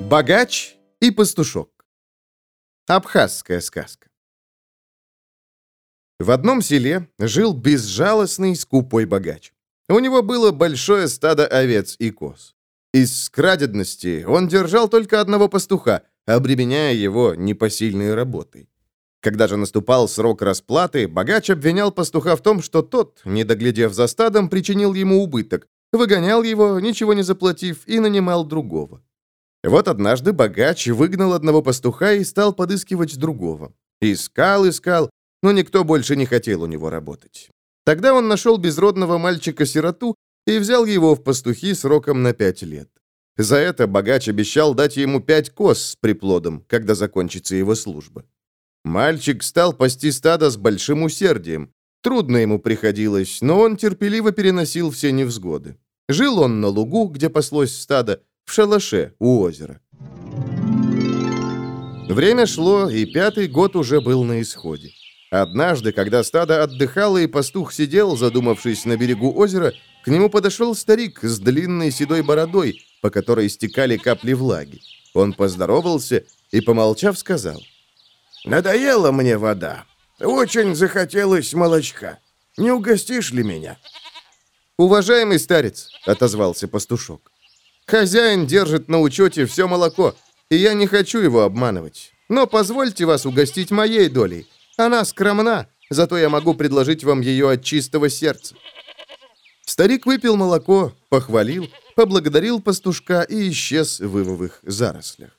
Богач и пастушок. Абхазская сказка. В одном селе жил безжалостный скупой богач. У него было большое стадо овец и коз. Из скрадедности он держал только одного пастуха, обременяя его непосильной работой. Когда же наступал срок расплаты, богач обвинял пастуха в том, что тот, не доглядев за стадом, причинил ему убыток, выгонял его, ничего не заплатив, и нанимал другого. Вот однажды богач выгнал одного пастуха и стал подыскивать другого. Искал, искал, но никто больше не хотел у него работать. Тогда он нашел безродного мальчика-сироту и взял его в пастухи сроком на пять лет. За это богач обещал дать ему пять коз с приплодом, когда закончится его служба. Мальчик стал пасти стадо с большим усердием. Трудно ему приходилось, но он терпеливо переносил все невзгоды. Жил он на лугу, где паслось стадо, в шалаше у озера. Время шло, и пятый год уже был на исходе. Однажды, когда стадо отдыхало и пастух сидел, задумавшись на берегу озера, к нему подошел старик с длинной седой бородой, по которой стекали капли влаги. Он поздоровался и, помолчав, сказал, «Надоела мне вода. Очень захотелось молочка. Не угостишь ли меня?» «Уважаемый старец», — отозвался пастушок, Хозяин держит на учете все молоко, и я не хочу его обманывать. Но позвольте вас угостить моей долей. Она скромна, зато я могу предложить вам ее от чистого сердца». Старик выпил молоко, похвалил, поблагодарил пастушка и исчез в ивовых зарослях.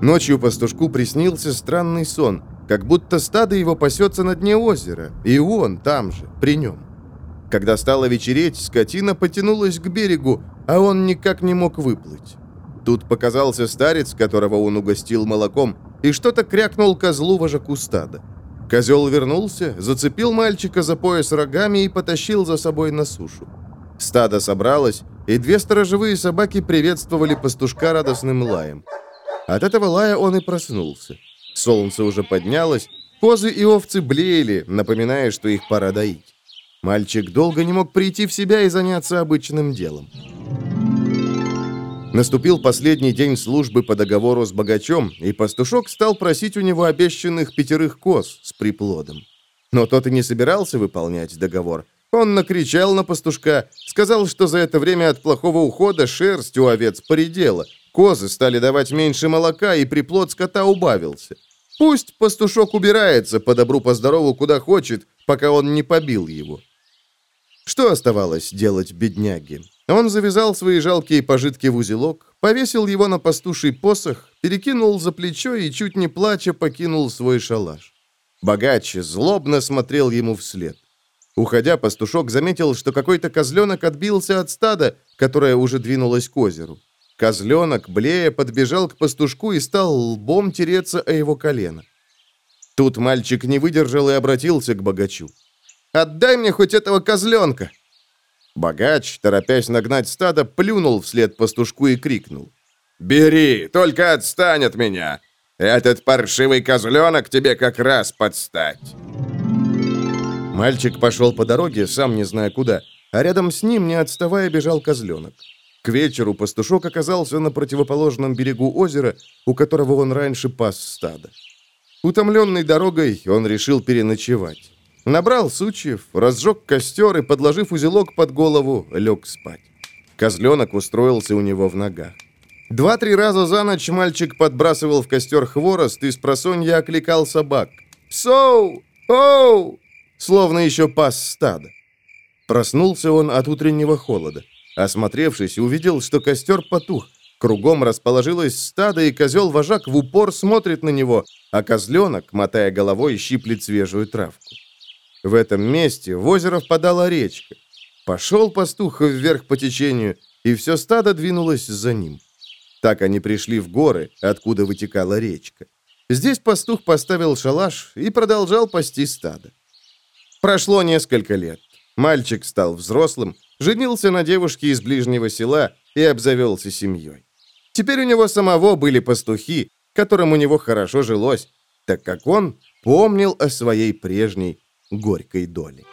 Ночью пастушку приснился странный сон, как будто стадо его пасется на дне озера, и он там же, при нем. Когда стало вечереть, скотина потянулась к берегу, а он никак не мог выплыть. Тут показался старец, которого он угостил молоком, и что-то крякнул козлу вожаку стада. Козел вернулся, зацепил мальчика за пояс рогами и потащил за собой на сушу. Стадо собралось, и две сторожевые собаки приветствовали пастушка радостным лаем. От этого лая он и проснулся. Солнце уже поднялось, козы и овцы блеяли, напоминая, что их пора доить. Мальчик долго не мог прийти в себя и заняться обычным делом. Наступил последний день службы по договору с богачом, и пастушок стал просить у него обещанных пятерых коз с приплодом. Но тот и не собирался выполнять договор. Он накричал на пастушка, сказал, что за это время от плохого ухода шерсть у овец поредела, козы стали давать меньше молока, и приплод скота убавился. Пусть пастушок убирается по добру, по здорову, куда хочет, пока он не побил его. Что оставалось делать бедняге? Он завязал свои жалкие пожитки в узелок, повесил его на пастуший посох, перекинул за плечо и, чуть не плача, покинул свой шалаш. Богач злобно смотрел ему вслед. Уходя, пастушок заметил, что какой-то козленок отбился от стада, которое уже двинулось к озеру. Козленок, блея, подбежал к пастушку и стал лбом тереться о его колено. Тут мальчик не выдержал и обратился к богачу. Отдай мне хоть этого козленка!» Богач, торопясь нагнать стадо, плюнул вслед пастушку и крикнул. «Бери, только отстань от меня! Этот паршивый козленок тебе как раз подстать!» Мальчик пошел по дороге, сам не зная куда, а рядом с ним, не отставая, бежал козленок. К вечеру пастушок оказался на противоположном берегу озера, у которого он раньше пас стадо. Утомленный дорогой, он решил переночевать. Набрал сучьев, разжег костер и, подложив узелок под голову, лег спать. Козленок устроился у него в ногах. Два-три раза за ночь мальчик подбрасывал в костер хворост и с просонья окликал собак. «Соу! Оу!» Словно еще пас стадо. Проснулся он от утреннего холода. Осмотревшись, увидел, что костер потух. Кругом расположилось стадо, и козел-вожак в упор смотрит на него, а козленок, мотая головой, щиплет свежую травку. В этом месте в озеро впадала речка. Пошел пастух вверх по течению, и все стадо двинулось за ним. Так они пришли в горы, откуда вытекала речка. Здесь пастух поставил шалаш и продолжал пасти стадо. Прошло несколько лет. Мальчик стал взрослым, женился на девушке из ближнего села и обзавелся семьей. Теперь у него самого были пастухи, которым у него хорошо жилось, так как он помнил о своей прежней горькой доли.